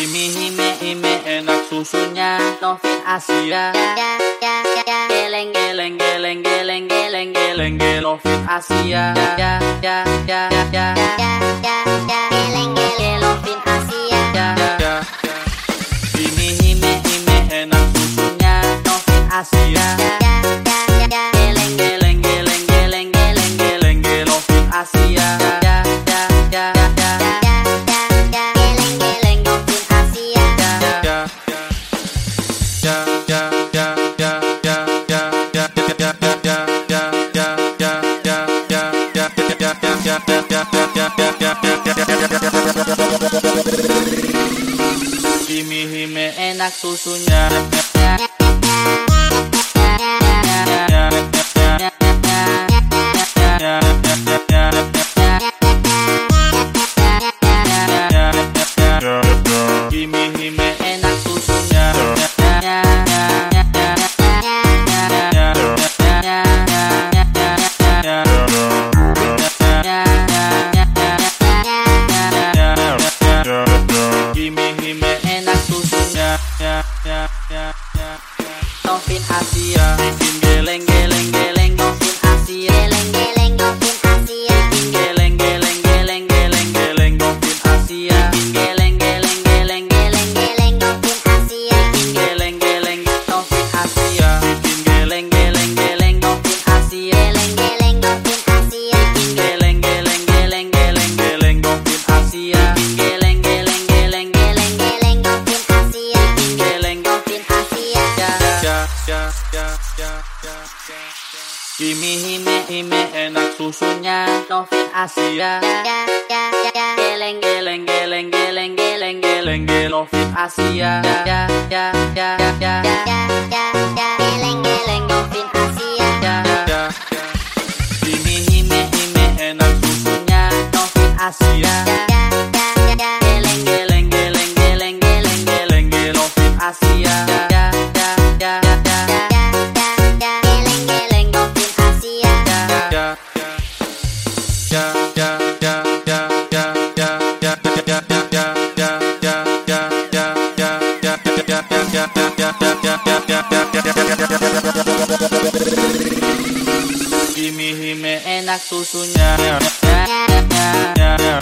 Cimi hime ime enak susunya. Novin iya. Asia. Geleng geleng geleng geleng geleng geleng geleng. Novin Asia. Ya ya ya ya Geleng geleng Novin Asia. Cimi hime hime enak susunya. Novin Asia. susunya. Kimi hime hime enak susunya. Novin Asia. Ya ya ya Geleng geleng geleng geleng geleng geleng geleng Novin Asia ya ya ya ya, ya ya ya ya, Geleng geleng Novin Asia. Iya, iya. Ya Kimi hime hime enak susunya. Novin Asia. Kimi hime enak susunya. Ya, ya, ya,